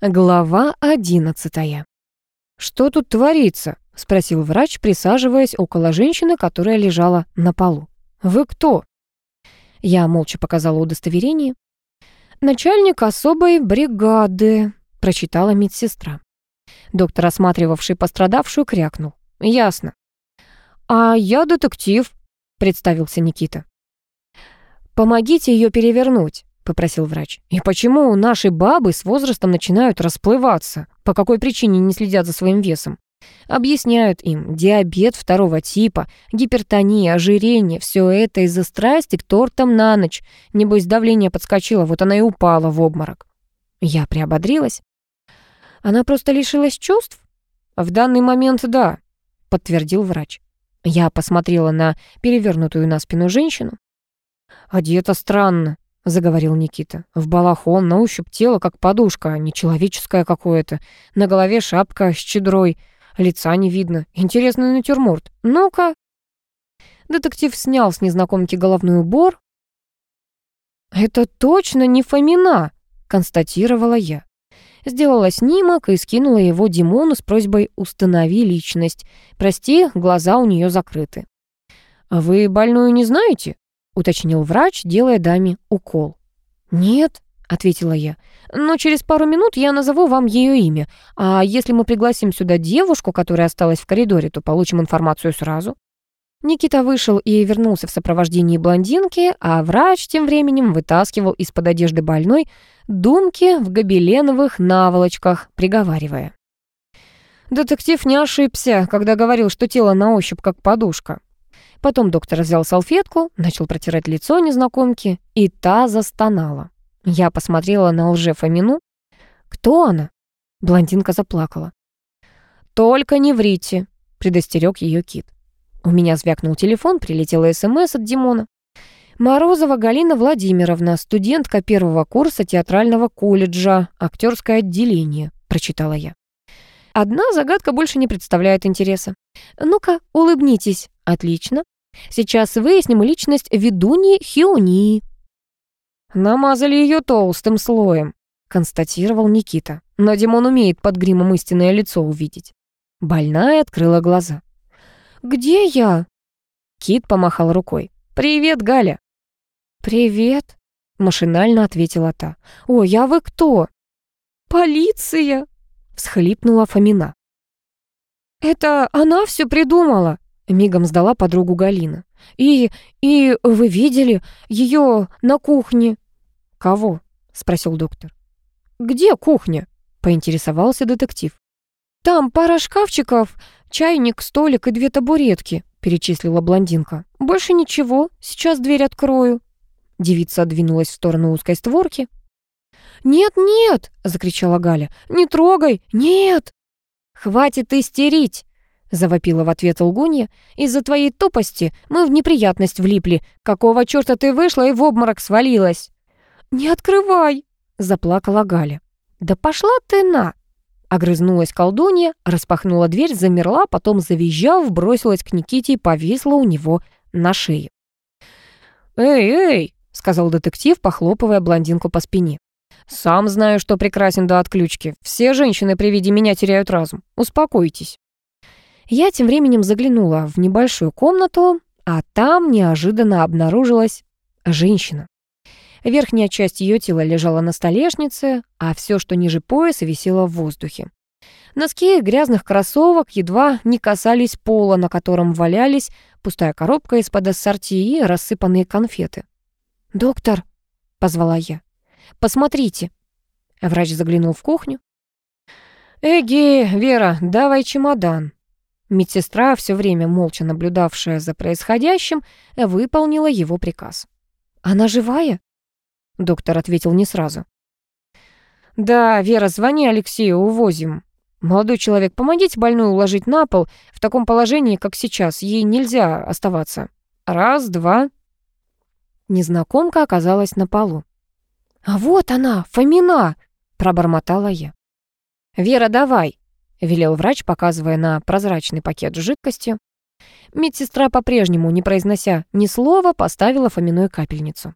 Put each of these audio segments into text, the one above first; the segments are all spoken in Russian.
Глава одиннадцатая. «Что тут творится?» — спросил врач, присаживаясь около женщины, которая лежала на полу. «Вы кто?» Я молча показала удостоверение. «Начальник особой бригады», — прочитала медсестра. Доктор, осматривавший пострадавшую, крякнул. «Ясно». «А я детектив», — представился Никита. «Помогите ее перевернуть», попросил врач. «И почему наши бабы с возрастом начинают расплываться? По какой причине не следят за своим весом?» Объясняют им, диабет второго типа, гипертония, ожирение, все это из-за страсти к тортам на ночь. Небось, давление подскочило, вот она и упала в обморок. Я приободрилась. Она просто лишилась чувств? В данный момент да, подтвердил врач. Я посмотрела на перевернутую на спину женщину. Одета странно, заговорил Никита. В балахон, на ощупь тело, как подушка, а не человеческое какое-то. На голове шапка с чедрой, лица не видно. Интересный натюрморт. Ну-ка. Детектив снял с незнакомки головной убор. «Это точно не Фомина», — констатировала я. Сделала снимок и скинула его Димону с просьбой «Установи личность». Прости, глаза у нее закрыты. «Вы больную не знаете?» Уточнил врач, делая даме укол. «Нет», — ответила я, — «но через пару минут я назову вам ее имя, а если мы пригласим сюда девушку, которая осталась в коридоре, то получим информацию сразу». Никита вышел и вернулся в сопровождении блондинки, а врач тем временем вытаскивал из-под одежды больной думки в гобеленовых наволочках, приговаривая. Детектив не ошибся, когда говорил, что тело на ощупь как подушка. Потом доктор взял салфетку, начал протирать лицо незнакомки, и та застонала. Я посмотрела на лже-фомину. «Кто она?» Блондинка заплакала. «Только не врите», — предостерег ее Кит. У меня звякнул телефон, прилетела СМС от Димона. «Морозова Галина Владимировна, студентка первого курса театрального колледжа, актерское отделение», — прочитала я. Одна загадка больше не представляет интереса. Ну-ка, улыбнитесь. Отлично. Сейчас выясним личность ведуньи Хионии. Намазали ее толстым слоем, констатировал Никита. Но Димон умеет под гримом истинное лицо увидеть. Больная открыла глаза. «Где я?» Кит помахал рукой. «Привет, Галя». «Привет», — машинально ответила та. «Ой, а вы кто?» «Полиция», всхлипнула Фомина. «Это она все придумала!» — мигом сдала подругу Галина. «И... и вы видели ее на кухне?» «Кого?» — спросил доктор. «Где кухня?» — поинтересовался детектив. «Там пара шкафчиков, чайник, столик и две табуретки», — перечислила блондинка. «Больше ничего, сейчас дверь открою». Девица двинулась в сторону узкой створки. «Нет-нет!» — закричала Галя. «Не трогай! Нет!» «Хватит истерить!» — завопила в ответ лгунья. «Из-за твоей тупости мы в неприятность влипли. Какого черта ты вышла и в обморок свалилась?» «Не открывай!» — заплакала Галя. «Да пошла ты на!» Огрызнулась колдунья, распахнула дверь, замерла, потом, завизжав, бросилась к Никите и повисла у него на шее. «Эй, эй!» — сказал детектив, похлопывая блондинку по спине. «Сам знаю, что прекрасен до отключки. Все женщины при виде меня теряют разум. Успокойтесь». Я тем временем заглянула в небольшую комнату, а там неожиданно обнаружилась женщина. Верхняя часть ее тела лежала на столешнице, а все, что ниже пояса, висело в воздухе. Носки грязных кроссовок едва не касались пола, на котором валялись пустая коробка из-под ассорти и рассыпанные конфеты. «Доктор», — позвала я, Посмотрите». Врач заглянул в кухню. «Эги, Вера, давай чемодан». Медсестра, все время молча наблюдавшая за происходящим, выполнила его приказ. «Она живая?» Доктор ответил не сразу. «Да, Вера, звони Алексею, увозим. Молодой человек, помогите больную уложить на пол. В таком положении, как сейчас, ей нельзя оставаться. Раз, два». Незнакомка оказалась на полу. «А вот она, Фомина!» — пробормотала я. «Вера, давай!» — велел врач, показывая на прозрачный пакет с жидкостью. Медсестра, по-прежнему, не произнося ни слова, поставила Фоминой капельницу.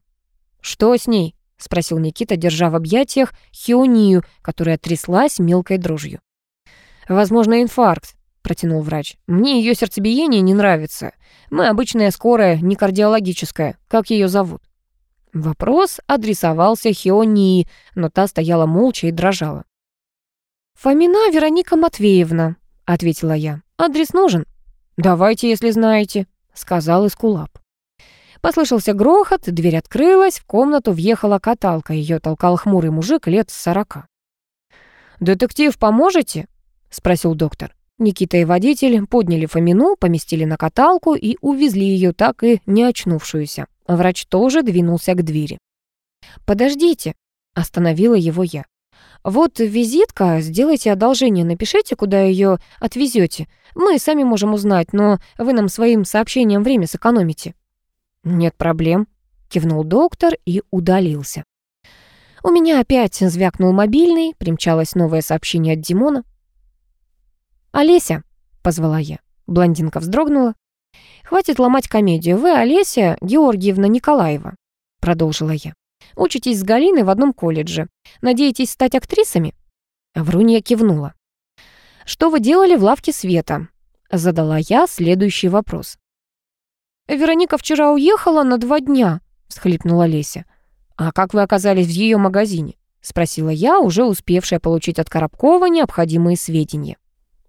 «Что с ней?» — спросил Никита, держа в объятиях хионию, которая тряслась мелкой дрожью. «Возможно, инфаркт», — протянул врач. «Мне ее сердцебиение не нравится. Мы обычная скорая, не кардиологическая. Как ее зовут?» Вопрос адресовался Хионии, но та стояла молча и дрожала. «Фомина Вероника Матвеевна», — ответила я. «Адрес нужен?» «Давайте, если знаете», — сказал Искулап. Послышался грохот, дверь открылась, в комнату въехала каталка, ее толкал хмурый мужик лет сорока. «Детектив, поможете?» — спросил доктор. Никита и водитель подняли Фомину, поместили на каталку и увезли ее так и не очнувшуюся. Врач тоже двинулся к двери. «Подождите», — остановила его я. «Вот визитка, сделайте одолжение, напишите, куда ее отвезете. Мы сами можем узнать, но вы нам своим сообщением время сэкономите». «Нет проблем», — кивнул доктор и удалился. У меня опять звякнул мобильный, примчалось новое сообщение от Димона. «Олеся», — позвала я. Блондинка вздрогнула. «Хватит ломать комедию. Вы Олеся Георгиевна Николаева», — продолжила я. «Учитесь с Галиной в одном колледже. Надеетесь стать актрисами?» Врунья кивнула. «Что вы делали в лавке света?» Задала я следующий вопрос. «Вероника вчера уехала на два дня», — всхлипнула Леся. «А как вы оказались в ее магазине?» — спросила я, уже успевшая получить от Коробкова необходимые сведения.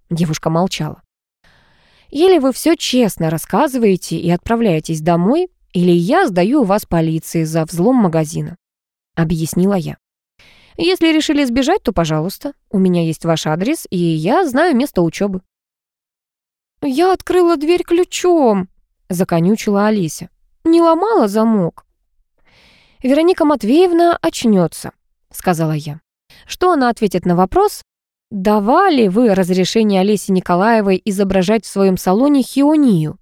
Девушка молчала. «Или вы все честно рассказываете и отправляетесь домой, или я сдаю вас полиции за взлом магазина», — объяснила я. «Если решили сбежать, то, пожалуйста, у меня есть ваш адрес, и я знаю место учебы». «Я открыла дверь ключом», законючила Алися. «Не ломала замок?» «Вероника Матвеевна очнется», — сказала я. «Что она ответит на вопрос? Давали вы разрешение Олесе Николаевой изображать в своем салоне хионию?»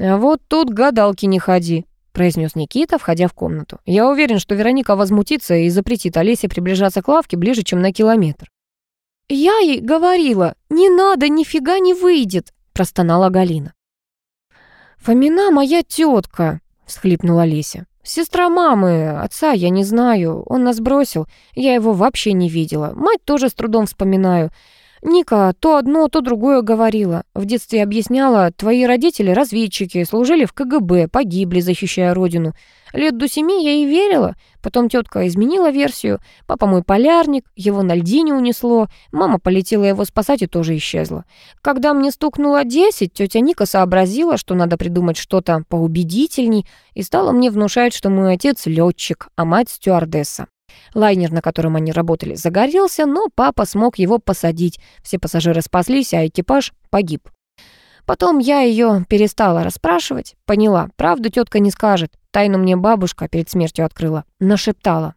«А вот тут гадалки не ходи», — произнес Никита, входя в комнату. «Я уверен, что Вероника возмутится и запретит Олесе приближаться к лавке ближе, чем на километр». «Я ей говорила, не надо, нифига не выйдет», — простонала Галина. «Фомина моя тетка», — всхлипнула Леся. «Сестра мамы, отца я не знаю, он нас бросил, я его вообще не видела. Мать тоже с трудом вспоминаю. Ника то одно, то другое говорила. В детстве объясняла, твои родители разведчики, служили в КГБ, погибли, защищая родину. Лет до семи я и верила. Потом тетка изменила версию. Папа мой полярник, его на льдине унесло. Мама полетела его спасать и тоже исчезла. Когда мне стукнуло десять, тетя Ника сообразила, что надо придумать что-то поубедительней, и стала мне внушать, что мой отец летчик, а мать стюардесса. Лайнер, на котором они работали, загорелся, но папа смог его посадить. Все пассажиры спаслись, а экипаж погиб. Потом я ее перестала расспрашивать. Поняла, правду тетка не скажет. Тайну мне бабушка перед смертью открыла. Нашептала.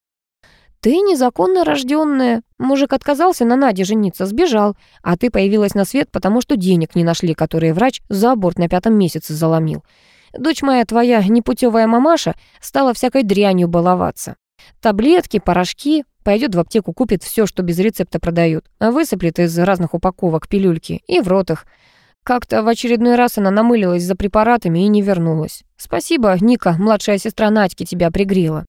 «Ты незаконно рожденная. Мужик отказался на Наде жениться, сбежал. А ты появилась на свет, потому что денег не нашли, которые врач за аборт на пятом месяце заломил. Дочь моя твоя непутевая мамаша стала всякой дрянью баловаться. Таблетки, порошки. Пойдет в аптеку, купит все, что без рецепта продают. А высыплет из разных упаковок пилюльки и в рот их. Как-то в очередной раз она намылилась за препаратами и не вернулась. Спасибо, Ника, младшая сестра Надьки, тебя пригрела.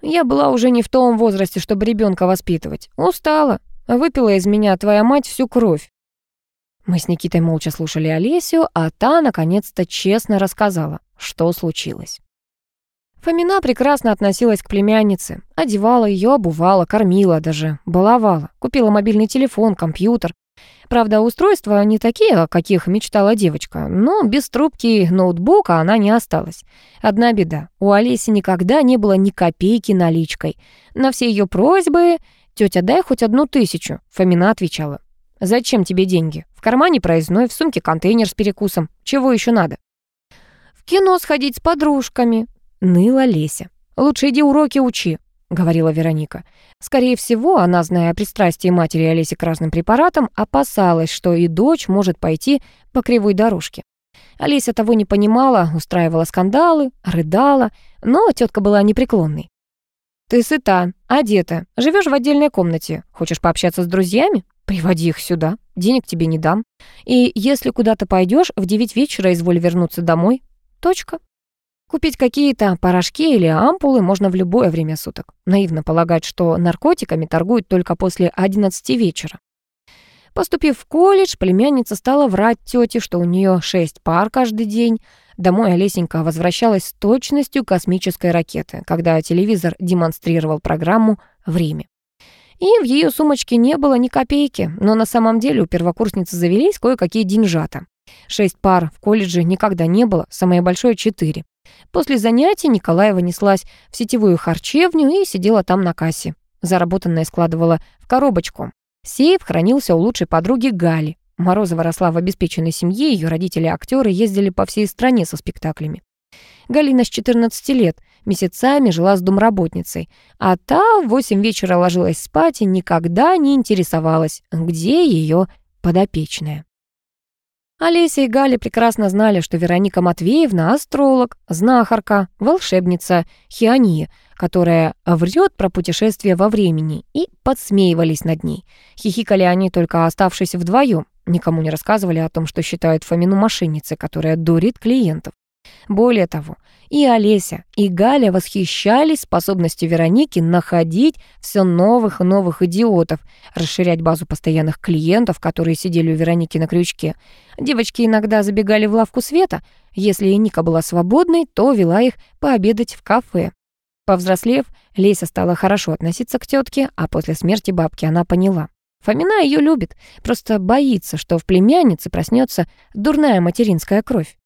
Я была уже не в том возрасте, чтобы ребенка воспитывать. Устала. Выпила из меня твоя мать всю кровь. Мы с Никитой молча слушали Олесю, а та, наконец-то, честно рассказала, что случилось. Фомина прекрасно относилась к племяннице. Одевала ее, обувала, кормила даже, баловала. Купила мобильный телефон, компьютер. Правда, устройства не такие, о каких мечтала девочка, но без трубки ноутбука она не осталась. Одна беда. У Олеси никогда не было ни копейки наличкой. На все ее просьбы «Тетя, дай хоть одну тысячу», Фомина отвечала. «Зачем тебе деньги? В кармане проездной, в сумке контейнер с перекусом. Чего еще надо?» «В кино сходить с подружками», Ныла Леся. «Лучше иди уроки учи», — говорила Вероника. Скорее всего, она, зная о пристрастии матери Олеси к разным препаратам, опасалась, что и дочь может пойти по кривой дорожке. Олеся того не понимала, устраивала скандалы, рыдала, но тетка была непреклонной. «Ты сыта, одета, живешь в отдельной комнате. Хочешь пообщаться с друзьями? Приводи их сюда, денег тебе не дам. И если куда-то пойдешь, в девять вечера изволь вернуться домой. Точка». Купить какие-то порошки или ампулы можно в любое время суток. Наивно полагать, что наркотиками торгуют только после 11 вечера. Поступив в колледж, племянница стала врать тете, что у нее шесть пар каждый день. Домой Олесенька возвращалась с точностью космической ракеты, когда телевизор демонстрировал программу «Время». И в ее сумочке не было ни копейки, но на самом деле у первокурсницы завелись кое-какие деньжата. Шесть пар в колледже никогда не было, самое большое — четыре. После занятий Николаева неслась в сетевую харчевню и сидела там на кассе. Заработанное складывала в коробочку. Сейф хранился у лучшей подруги Гали. Морозова росла в обеспеченной семье, ее родители-актеры ездили по всей стране со спектаклями. Галина с 14 лет месяцами жила с домработницей, а та в 8 вечера ложилась спать и никогда не интересовалась, где ее подопечная. Олеся и Галя прекрасно знали, что Вероника Матвеевна — астролог, знахарка, волшебница, хиония, которая врет про путешествие во времени, и подсмеивались над ней. Хихикали они только оставшись вдвоем, никому не рассказывали о том, что считают Фомину мошенницей, которая дурит клиентов. Более того, и Олеся, и Галя восхищались способностью Вероники находить все новых и новых идиотов, расширять базу постоянных клиентов, которые сидели у Вероники на крючке. Девочки иногда забегали в лавку света. Если Ника была свободной, то вела их пообедать в кафе. Повзрослев, Леся стала хорошо относиться к тетке, а после смерти бабки она поняла. Фомина ее любит, просто боится, что в племяннице проснется дурная материнская кровь.